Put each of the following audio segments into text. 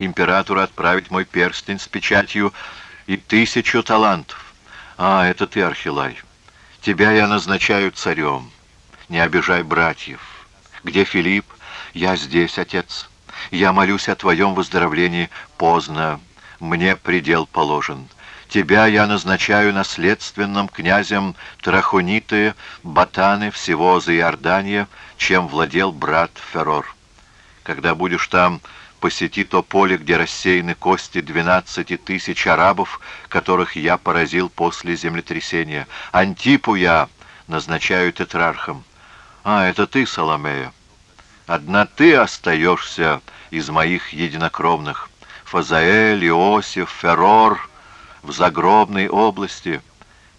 императору отправить мой перстень с печатью и тысячу талантов. А, это ты, Архилай. Тебя я назначаю царем. Не обижай братьев. Где Филипп? Я здесь, отец. Я молюсь о твоем выздоровлении поздно. Мне предел положен. Тебя я назначаю наследственным князем Трахуниты, Батаны, всего за Иордания, чем владел брат Феррор. Когда будешь там, посети то поле, где рассеяны кости двенадцати тысяч арабов, которых я поразил после землетрясения. Антипу я назначаю тетрархом. А, это ты, Соломея. Одна ты остаешься из моих единокровных. Фазаэль, Иосиф, Феррор в загробной области.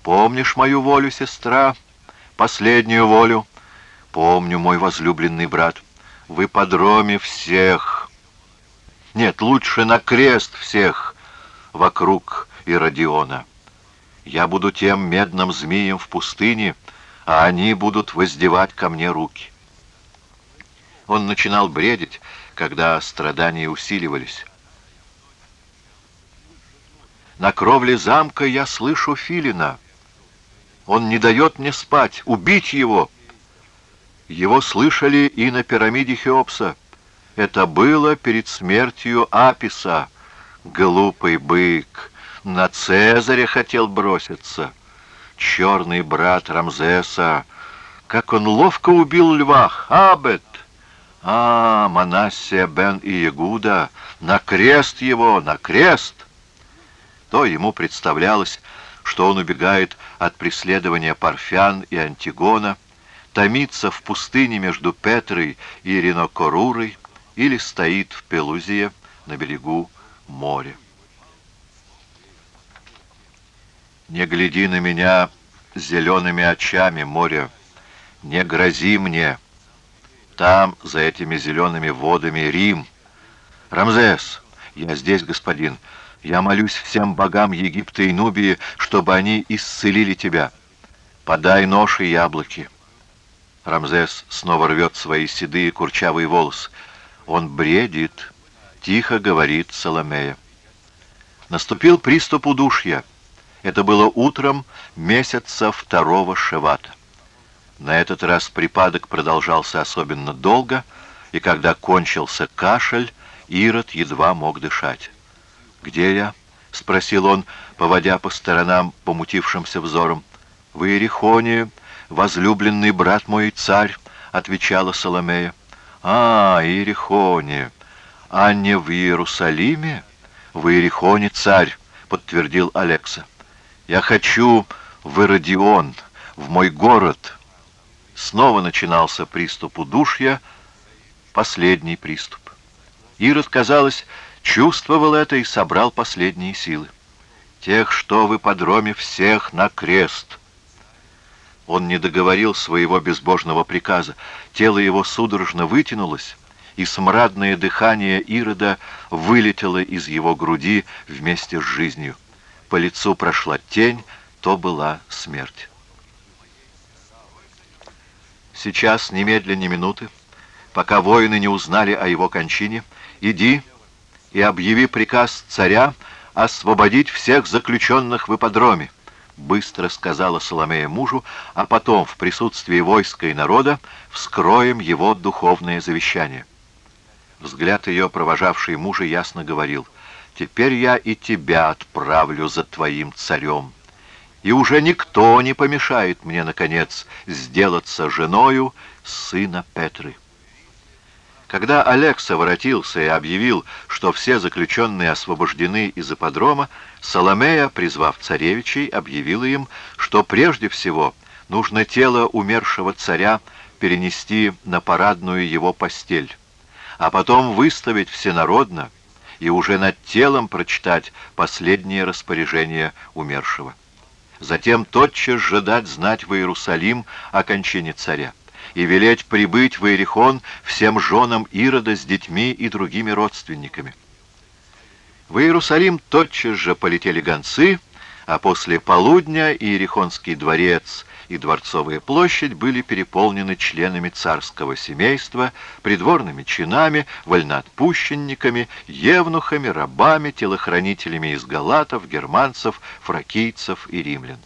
Помнишь мою волю, сестра? Последнюю волю? Помню, мой возлюбленный брат. В ипподроме всех. Нет, лучше на крест всех вокруг Иродиона. Я буду тем медным змеем в пустыне, а они будут воздевать ко мне руки. Он начинал бредить, когда страдания усиливались. На кровле замка я слышу Филина. Он не дает мне спать. Убить его! Его слышали и на пирамиде Хеопса. Это было перед смертью Аписа. Глупый бык. На Цезаря хотел броситься. Черный брат Рамзеса. Как он ловко убил льва. Хабет! А, Манассия бен и Ягуда. На крест его, на крест! то ему представлялось, что он убегает от преследования Парфян и Антигона, томится в пустыне между Петрой и Ринокорурой или стоит в Пелузии на берегу моря. Не гляди на меня зелеными очами, море, не грози мне. Там, за этими зелеными водами, Рим. Рамзес, я здесь, господин, — я молюсь всем богам Египта и Нубии, чтобы они исцелили тебя. Подай нож и яблоки. Рамзес снова рвет свои седые курчавые волосы. Он бредит, тихо говорит Соломея. Наступил приступ удушья. Это было утром месяца второго шевата. На этот раз припадок продолжался особенно долго, и когда кончился кашель, Ирод едва мог дышать. «Где я?» — спросил он, поводя по сторонам помутившимся взором. «В Иерихоне, возлюбленный брат мой царь», — отвечала Соломея. «А, Иерихоне, а не в Иерусалиме?» «В Иерихоне царь», — подтвердил Алекса. «Я хочу в Иродион, в мой город». Снова начинался приступ удушья, последний приступ. Ирод, казалось, чувствовал это и собрал последние силы. Тех, что в ипподроме, всех на крест. Он не договорил своего безбожного приказа. Тело его судорожно вытянулось, и смрадное дыхание Ирода вылетело из его груди вместе с жизнью. По лицу прошла тень, то была смерть. Сейчас, немедленно минуты, пока воины не узнали о его кончине, иди и объяви приказ царя освободить всех заключенных в ипподроме, быстро сказала Соломея мужу, а потом в присутствии войска и народа вскроем его духовное завещание. Взгляд ее, провожавший мужа, ясно говорил, «Теперь я и тебя отправлю за твоим царем, и уже никто не помешает мне, наконец, сделаться женою сына Петры». Когда Алекса воротился и объявил, что все заключенные освобождены из ипподрома, Соломея, призвав царевичей, объявила им, что прежде всего нужно тело умершего царя перенести на парадную его постель, а потом выставить всенародно и уже над телом прочитать последнее распоряжение умершего. Затем тотчас же дать знать в Иерусалим о кончине царя и велеть прибыть в Иерихон всем женам Ирода с детьми и другими родственниками. В Иерусалим тотчас же полетели гонцы, а после полудня Иерихонский дворец и Дворцовая площадь были переполнены членами царского семейства, придворными чинами, вольноотпущенниками, евнухами, рабами, телохранителями из галатов, германцев, фракийцев и римлян.